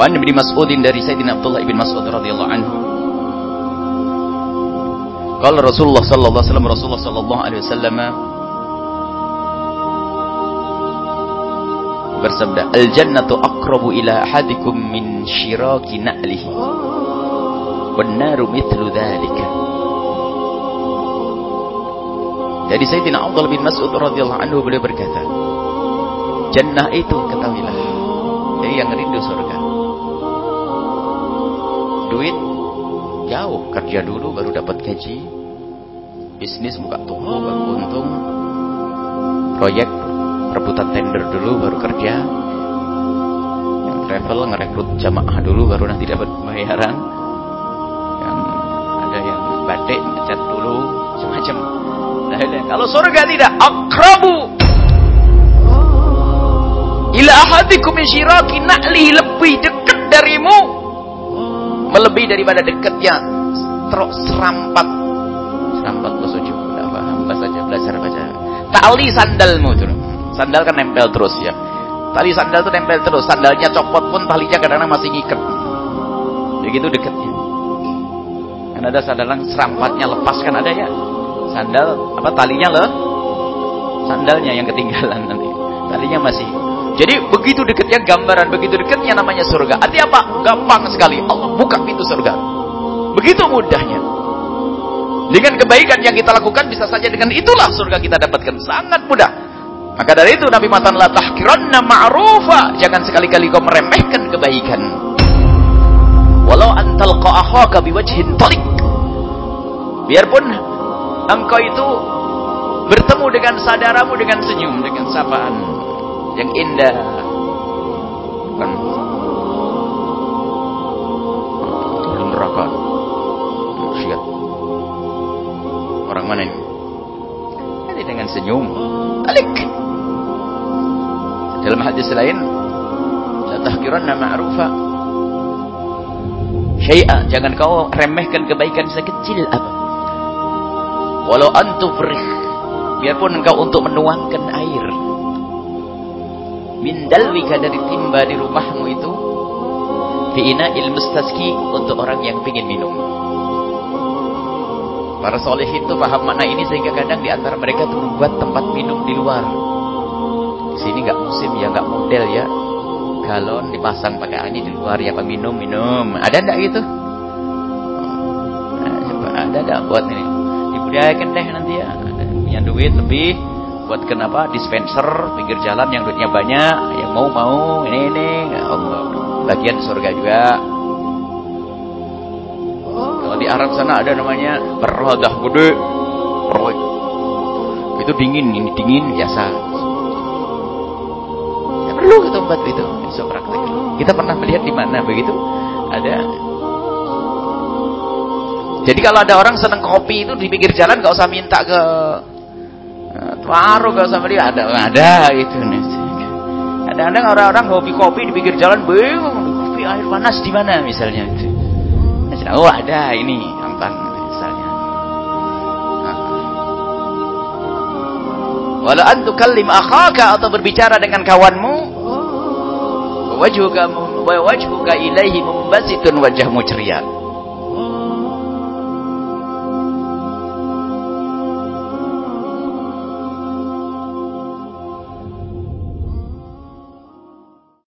Wa an Ibnu Mas'udin dari Sayyidina Abdullah bin Mas'ud radhiyallahu anhu. Qala Rasulullah sallallahu alaihi wasallam Rasulullah sallallahu alaihi wasallam bersabda al jannatu aqrabu ila ahadikum min shiraki na'lihi wan naru mithlu dhalika Jadi Sayyidina Abdullah bin Mas'ud radhiyallahu anhu beliau berkata Jannah itu ketahuilah Jadi yang rindu surga Duit jauh kerja dulu baru dapat gaji. Bisnis buka toko baru untung. Proyek rebutan tender dulu baru kerja. Yang travel ngerekrut jamaah dulu baru nanti dapat bayaran. Yang ada yang batik ngecat dulu macam-macam. Nah, kalau surga tidak akrabu. Ila ahadikum syiraki na'li lebih dekat darimu melebihi daripada dekatnya serampat serampat bahasa Jawa tidak paham bahasa aja belajar baca tali sandalmu tuh Sandal kan nempel terus ya. Tali sandal itu nempel terus. Sandalnya copot pun talinya kadang-kadang masih ngikat. Begitu dekatnya. Kan ada sandal yang serampatnya lepas kan ada ya. Sandal apa talinya loh. Sandalnya yang ketinggalan nanti. Talinya masih. Jadi begitu dekatnya gambaran, begitu dekatnya namanya surga. Arti apa? Gampang sekali. Allah buka pintu surga. Begitu mudahnya. Dengan kebaikan yang kita lakukan bisa saja dengan itulah surga kita dapatkan. Sangat mudah. Maka dari itu Nabi matan la tahkiranna ma'rufa. Jangan sekali-kali kau meremehkan kebaikan. Walau antal akhaka biwajhin talik. Biarpun engkau itu bertemu dengan saudaramu dengan senyum, dengan sapaan yang indah. Bukan neraka. Maksiat. Orang mana ini? Jadi dengan senyum. Alik. Dalam hadis lain, la tahkiranna ma'rufa. Syai'a, jangan kau remehkan kebaikan sekecil apa. Walau antufrih, biarpun engkau untuk menuangkan air. Min dalwika dari timba di rumahmu itu, fi ina'il mustaski untuk orang yang ingin minum. Para soleh itu paham makna ini sehingga kadang di antara mereka itu membuat tempat minum di luar. Sini nggak musim ya nggak model ya. Galon dipasang pakai ini di luar ya minum minum. Ada ndak gitu? Nah, ada ndak buat ini? Dibudayakan deh nanti ya. Ada punya duit lebih buat kenapa dispenser pinggir jalan yang duitnya banyak yang mau mau ini ini. Ya Allah. Bagian surga juga. Kalau di Arab sana ada namanya berodah gede itu dingin ini dingin biasa. Perlu ke tempat itu bisa praktek. Kita pernah melihat di mana begitu? Ada. Jadi kalau ada orang seneng kopi itu di pinggir jalan gak usah minta ke Tuaro gak usah melihat ada ada itu nih. Kadang-kadang orang-orang hobi kopi di pinggir jalan bingung kopi air panas di mana? misalnya itu. Oh ada ini gampang misalnya. Walau antu kalim akhaka atau berbicara dengan kawanmu wajhuka wa wajhuka ilaihi mumbasitun wajahmu ceria